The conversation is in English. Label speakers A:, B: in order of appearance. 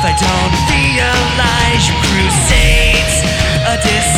A: I don't realize your crusades a dis-